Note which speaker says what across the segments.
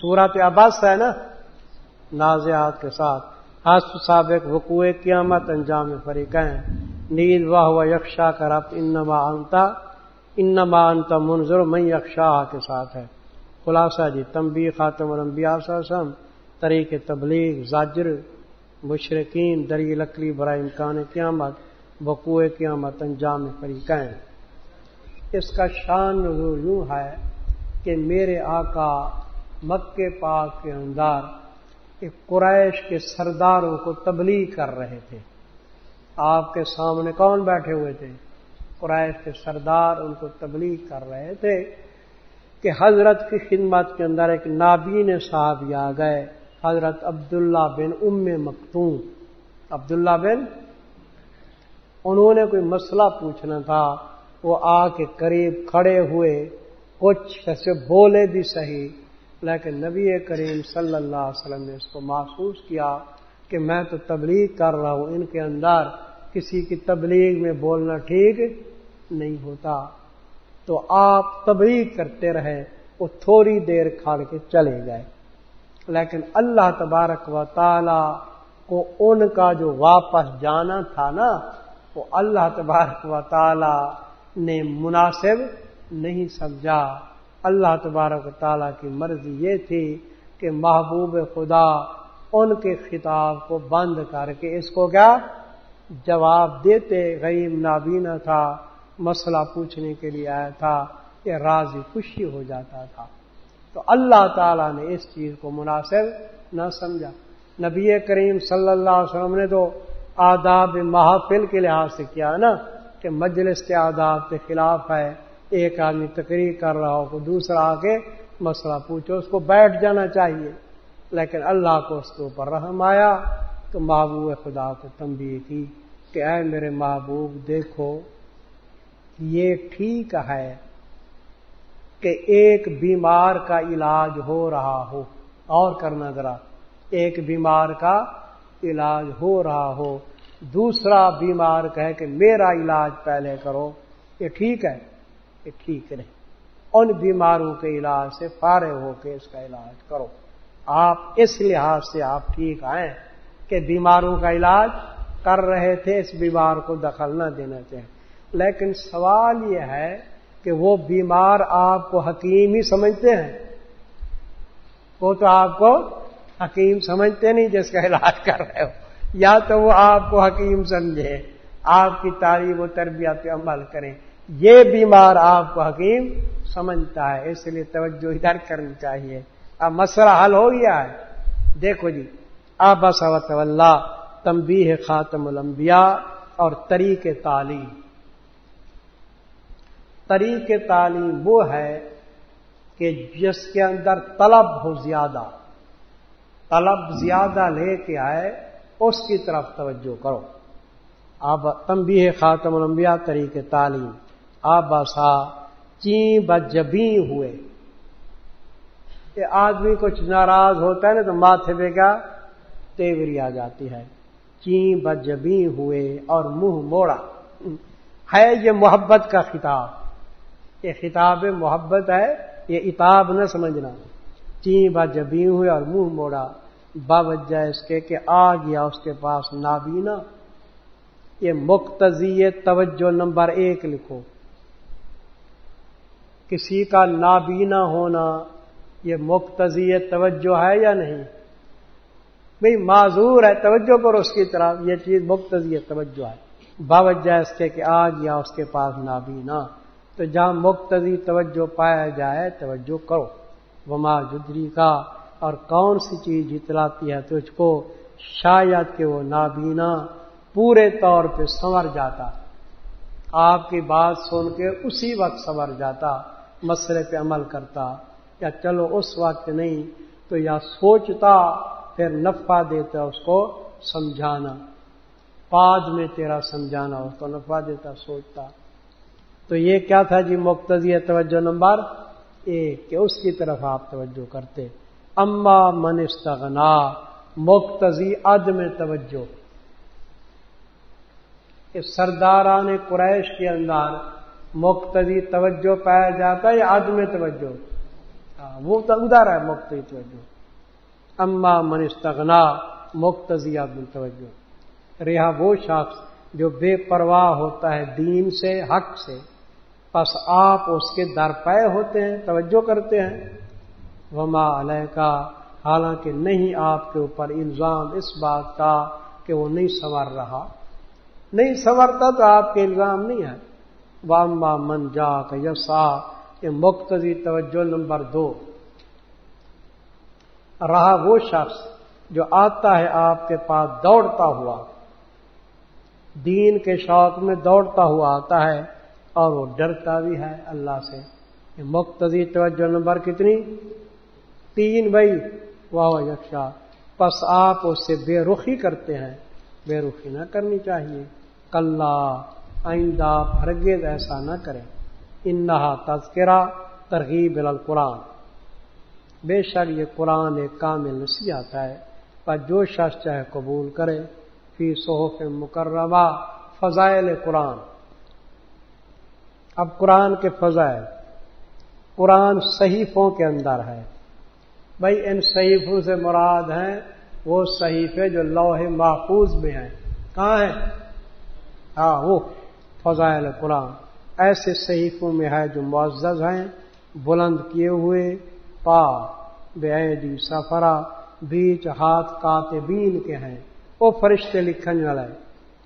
Speaker 1: صورت ابس ہے نا، نازیات کے ساتھ۔ حسب سابق وقوع قیامت انجام فریقین نیند واہ و یکشا کر اب انما انتا انما انتا منظر میں یکشا کے ساتھ ہے۔ خلاصہ جی تمبی خاتم الانبیاء صلی اللہ علیہ وسلم، طریق تبلیغ، زاجر، مشرقین، دری لکڑی برائے امکان قیامت بقوع قیامت انجام فریقین اس کا شان نظور یوں ہے کہ میرے آقا مکے پاک کے اندر ایک قریش کے سرداروں کو تبلیغ کر رہے تھے۔ آپ کے سامنے کون بیٹھے ہوئے تھے؟ قریش کے سردار ان کو تبلیغ کر رہے تھے کہ حضرت کی خدمت کے اندر ایک نابین صاحب آ گئے، حضرت عبداللہ بن ام مختوم عبداللہ بن؟ انہوں نے کوئی مسئلہ پوچھنا تھا، وہ آ کے قریب کھڑے ہوئے، کچھ ایسے بولے بھی صحیح لیکن نبی کریم صلی اللہ علیہ وسلم نے اس کو محسوس کیا کہ میں تو تبلیغ کر رہا ہوں، ان کے اندر کسی کی تبلیغ میں بولنا ٹھیک نہیں ہوتا۔ تو آپ تبلیغ کرتے رہے وہ تھوڑی دیر کھڑ کے چلے گئے لیکن اللہ تبارک و تعالی کو ان کا جو واپس جانا تھا نا، وہ اللہ تبارک و تعالی نے مناسب نہیں سمجھا۔ اللہ تبارک و تعالیٰ کی مرضی یہ تھی کہ محبوب خدا ان کے خطاب کو بند کر کے اس کو کیا جواب دیتے، غریب نابینا تھا، مسئلہ پوچھنے کے لیے آیا تھا کہ راضی خوشی ہو جاتا تھا۔ تو اللہ تعالیٰ نے اس چیز کو مناسب نہ سمجھا۔ نبی کریم صلی اللہ علیہ وسلم نے تو آداب محافل کے لحاظ سے کیا نا، کہ مجلس کے آداب کے خلاف ہے۔ ایک آدمی تقریر کر رہا ہو کو دوسرا آ کے مسئلہ پوچھو، اس کو بیٹھ جانا چاہیے۔ لیکن اللہ کو اس کے اوپر رحم آیا تو محبوب خدا کو تمبی کی کہ اے میرے محبوب، دیکھو، یہ ٹھیک ہے کہ ایک بیمار کا علاج ہو رہا ہو۔ اور کرنا ذرا، ایک بیمار کا علاج ہو رہا ہو۔ دوسرا بیمار کہے کہ میرا علاج پہلے کرو، یہ ٹھیک ہے۔ یہ ٹھیک نہیں۔ ان بیماروں کے علاج سے فارغ ہو کے اس کا علاج کرو۔ آپ اس لحاظ سے آپ ٹھیک آئیں کہ بیماروں کا علاج کر رہے تھے، اس بیمار کو دخل نہ دینا چاہیں لیکن سوال یہ ہے کہ وہ بیمار آپ کو حکیم ہی سمجھتے ہیں۔ وہ تو آپ کو حکیم سمجھتے نہیں جس کا علاج کر رہے ہو۔ یا تو وہ آپ کو حکیم سمجھے، آپ کی تعلیم و تربیت پہ عمل کریں۔ یہ بیمار آپ کو حکیم سمجھتا ہے، اس لیے توجہ ادھر کرنی چاہیے۔ اب مسئلہ حل ہو گیا ہے۔ دیکھو جی اب بسوت اللہ تمبی ہے خاتم الانبیاء اور طریق تعلیم۔ طریق تعلیم وہ ہے کہ جس کے اندر طلب ہو زیادہ، طلب زیادہ لے کے آئے، اس کی طرف توجہ کرو۔ اب تمبی ہے خاتم الانبیاء، طریق تعلیم۔ آپ بسا چی بجبی ہوئے۔ کہ آدمی کچھ ناراض ہوتا ہے نا تو ماتھے پہ کیا؟ تیوری آ جاتی ہے۔ چی بجبی ہوئے اور منہ موڑا۔ ہے یہ محبت کا خطاب۔ یہ خطاب محبت ہے، یہ اتاب نہ سمجھنا۔ چی بجبی ہوئے اور منہ موڑا۔ باوجہ اس کے کہ آ گیا اس کے پاس نابینا۔ یہ مقتضی توجہ نمبر ایک لکھو۔ کسی کا نابینا ہونا یہ مقتضی توجہ ہے یا نہیں؟ بھئی معذور ہے توجہ کرو اس کی طرف یہ چیز مقتضی توجہ ہے۔ باوجہ اس کے کہ آ گیا اس کے پاس نابینا۔ تو جہاں مقتضی توجہ پایا جائے توجہ کرو۔ وما جدری کا اور کون سی چیز جتلاتی ہے تجھ کو شاید کہ وہ نابینا پورے طور پہ سنور جاتا۔ آپ کی بات سن کے اسی وقت سنور جاتا۔ مسئلے پہ عمل کرتا یا چلو اس وقت نہیں تو یا سوچتا پھر نفع دیتا اس کو سمجھانا بعد میں تیرا سمجھانا اس کو نفع دیتا سوچتا تو یہ کیا تھا جی مقتضی توجہ نمبر ایک کہ اس کی طرف آپ توجہ کرتے اما من استغنا مقتضی عدم توجہ سرداران قریش کے اندر مقتدی توجہ پایا جاتا ہے یا عدم توجہ؟ وہ تو ادھر ہے مفت توجہ۔ اما من استغنا مقتضیہ بن توجہ۔ رہا وہ شخص جو بے پرواہ ہوتا ہے دین سے، حق سے۔ بس آپ اس کے در پے ہوتے ہیں، توجہ کرتے ہیں۔ وما علیہ کا حالانکہ نہیں آپ کے اوپر الزام اس بات کا کہ وہ نہیں سنور رہا۔ نہیں سنورتا تو آپ کے الزام نہیں ہے۔ واما من جا کا یسا یہ مقتضی توجہ نمبر دو۔ رہا وہ شخص جو آتا ہے آپ کے پاس دوڑتا ہوا، دین کے شوق میں دوڑتا ہوا آتا ہے، اور وہ ڈرتا بھی ہے اللہ سے۔ یہ مقتضی توجہ نمبر کتنی؟ تین بھائی، واہ یکشا۔ پس آپ اس سے بے رخی کرتے ہیں۔ بے رخی نہ کرنی چاہیے۔ کل آئندہ ہرگز ایسا نہ کریں۔ انہا تذکرہ ترغیب القرآن۔ بے شک یہ قرآن ایک کامل نسی آتا ہے۔ پر جو شخص چاہے قبول کرے، فی صحف مقربہ فضائل قرآن۔ اب قرآن کے فضائل۔ قرآن صحیفوں کے اندر ہے۔ بھائی ان صحیفوں سے مراد ہیں وہ صحیفے جو لوہے محفوظ میں ہیں۔ کہاں ہیں؟ ہاں وہ۔ فضائل قرآن۔ ایسے صحیفوں میں ہے جو معزز ہیں، بلند کیے ہوئے پا بے سفرا بیچ، ہاتھ کاتبین کے ہیں۔ وہ فرشتے لکھنے والے۔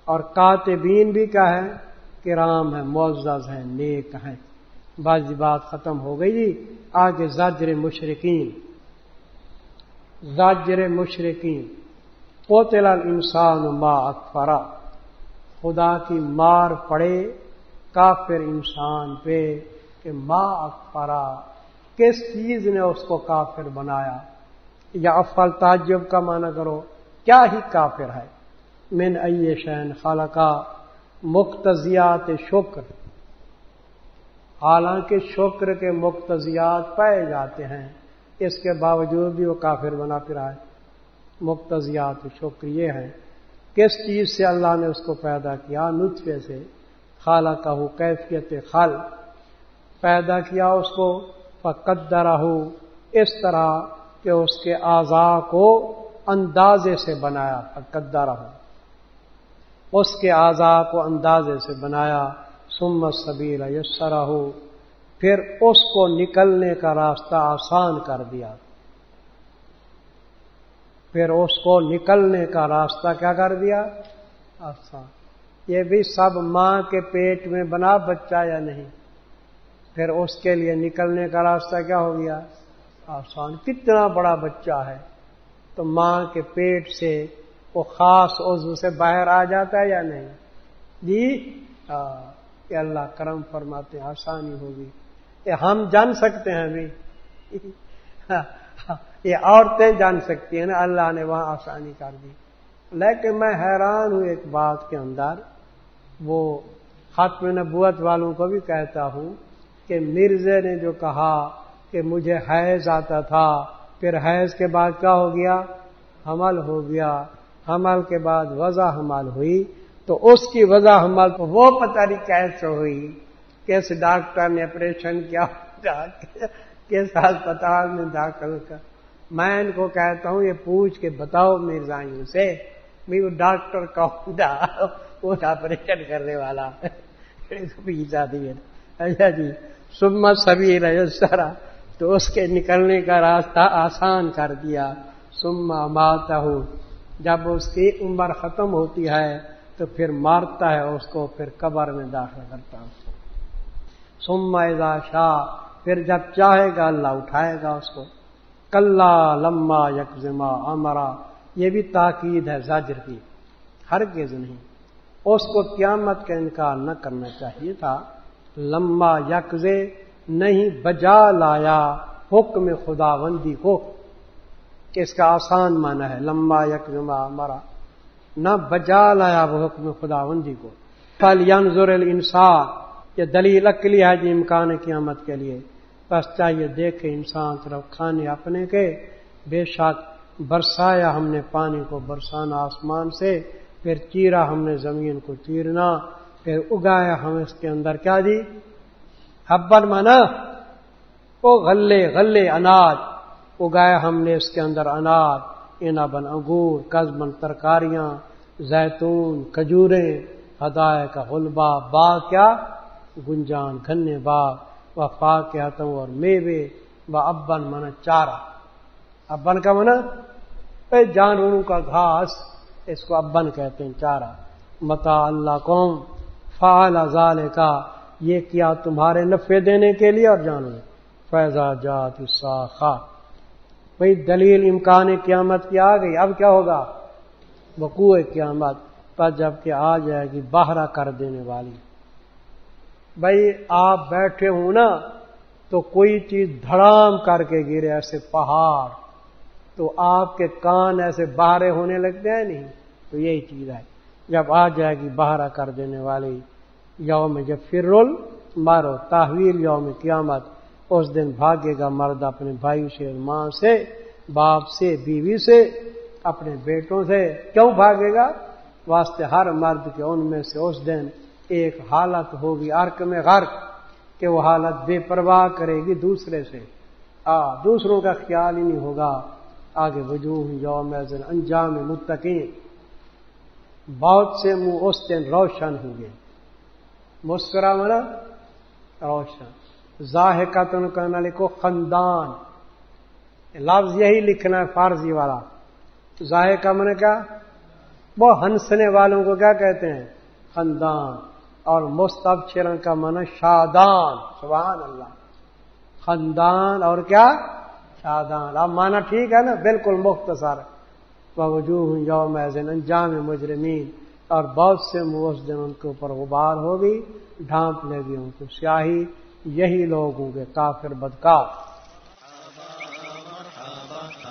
Speaker 1: اور کاتبین بھی کیا ہے؟ کہ رام ہے معزز ہیں، نیک ہیں۔ بعض بات ختم ہو گئی جی۔ آگے زاجر مشرقین زاجر مشرقین پوتل انسان ما اکفرا خدا کی مار پڑے، کافر انسان پہ کہ ما اکفرا، کس چیز نے اس کو کافر بنایا؟ یا افل تعجب کا معنی کرو، کیا ہی کافر ہے؟ من ائی شین خالقہ مقتضیات شکر۔ حالانکہ شکر کے مقتضیات پائے جاتے ہیں، اس کے باوجود بھی وہ کافر بنا پھر آئے مقتضیات شکر یہ ہے کس چیز سے اللہ نے اس کو پیدا کیا؟ نطفے سے۔ خالہ کا ہو کیفیت خل پیدا کیا اس کو؟ فقدر ہو اس طرح کہ اس کے اعضا کو اندازے سے بنایا۔ فقدر ہو اس کے اعضا کو اندازے سے بنایا۔ سمت سبیر یسرا ہو پھر اس کو نکلنے کا راستہ آسان کر دیا۔ پھر اس کو نکلنے کا راستہ کیا کر دیا؟ آسان یہ بھی سب ماں کے پیٹ میں بنا بچہ یا نہیں؟ پھر اس کے لیے نکلنے کا راستہ کیا ہو گیا؟ آسان کتنا بڑا بچہ ہے۔ تو ماں کے پیٹ سے وہ خاص عضو سے باہر آ جاتا ہے یا نہیں؟ جی کہ اللہ کرم فرماتے آسانی ہوگی۔ یہ ہم جان سکتے ہیں ابھی۔ ہاں، یہ عورتیں جان سکتی ہیں نا، اللہ نے وہاں آسانی کر دی۔ لیکن میں حیران ہوں ایک بات کے اندر، وہ ختم نبوت والوں کو بھی کہتا ہوں کہ مرزے نے جو کہا کہ مجھے حیض آتا تھا، پھر حیض کے بعد کیا ہو گیا؟ حمل ہو گیا۔ حمل کے بعد وضع حمل ہوئی۔ تو اس کی وضع حمل تو وہ پتہ نہیں کیسے ہوئی، کس ڈاکٹر نے آپریشن کیا کس ہسپتال میں داخل کر میں ان کو کہتا ہوں، یہ پوچھ کے بتاؤ مرزائیوں سے۔ بھی وہ ڈاکٹر کون تھا وہ آپریشن کرنے والا اچھا جی سمت سبھی رجسرا تو اس کے نکلنے کا راستہ آسان کر دیا۔ سما مارتا ہوں جب اس کی عمر ختم ہوتی ہے، تو پھر مارتا ہے اس کو، پھر قبر میں داخل کرتا ہوں سما ادا شاہ پھر جب چاہے گا، اللہ اٹھائے گا اس کو۔ کل لما یکزما امرا یہ بھی تاکید ہے، زاجر کی ہر ہرگز نہیں۔ اس کو قیامت کا انکار نہ کرنا چاہیے تھا۔ لمبا یکزے نہیں، بجا لایا۔ حکم خدا بندی کو۔ کہ اس کا آسان مانا ہے۔ لمبا یکما مرا نہ بجا لایا وہ حکم خداوندی کو۔ کل ینظر انسان یہ دلیل اکلی ہے جی امکان قیامت کے لیے۔ بس چاہیے دیکھے انسان طرف کھانے اپنے کے۔ بے شک برسایا ہم نے پانی کو برسانا آسمان سے، پھر چیرا ہم نے زمین کو چیرنا، پھر اگایا ہم اس کے اندر کیا جی؟ دی حبر مانا وہ غلے غلے اناج اگایا ہم نے اس کے اندر اناج اینا بن انگور قزمن ترکاریاں، زیتون، کھجوریں، ہدایہ کا غلبہ، باغ کیا؟ گنجان، گھنے باغ۔ و فا کیا اور میوے و ابن من چارہ۔ ابن کا منع جانوروں کا گھاس، اس کو ابن کہتے ہیں، چارہ۔ متا اللہ قوم فعال ازال کا یہ کیا تمہارے نفے دینے کے لیے اور جانو فیضا جات خا بھائی دلیل امکان قیامت کی آ گئی، اب کیا ہوگا؟ وقوع قیامت۔ پر جبکہ آ جائے گی باہرا کر دینے والی۔ بھائی آپ بیٹھے ہوں نا، تو کوئی چیز دھڑام کر کے گرے، ایسے پہاڑ۔ تو آپ کے کان ایسے باہرے ہونے لگتے ہیں نہیں؟ تو یہی چیز ہے۔ جب آ جائے گی باہر کر دینے والی یوم جب پھر رول مارو تحویل یوم قیامت۔ اس دن بھاگے گا مرد اپنے بھائی سے، ماں سے، باپ سے، بیوی سے، اپنے بیٹوں سے۔ کیوں بھاگے گا؟ واسطے ہر مرد کے ان میں سے اس دن ایک حالت ہوگی ارک میں غرق کہ وہ حالت بے پرواہ کرے گی دوسرے سے۔ آ، دوسروں کا خیال ہی نہیں ہوگا۔ آگے وجوہ، یوم انجام متقین۔ بہت سے منہ اس دن روشن ہوں گے۔ مسکرا مرا، روشن۔ ظاہر کا تن کہنا لکھو خاندان لفظ یہی لکھنا ہے فارسی والا۔ ظاہر کا من کیا؟ وہ ہنسنے والوں کو کیا کہتے ہیں؟ خاندان اور مستب چرن کا من شادان، سبحان اللہ۔ خاندان اور کیا؟ شادان۔ اب مانا ٹھیک ہے نا؟ بالکل مختصر۔ وجوہ یوم ایزن انجام مجرمین۔ اور بہت سے اس دن ان کے اوپر غبار ہوگی، ڈھانپ لے گی ان کو سیاہی۔ یہی لوگ ہوں گے کافر بدکار۔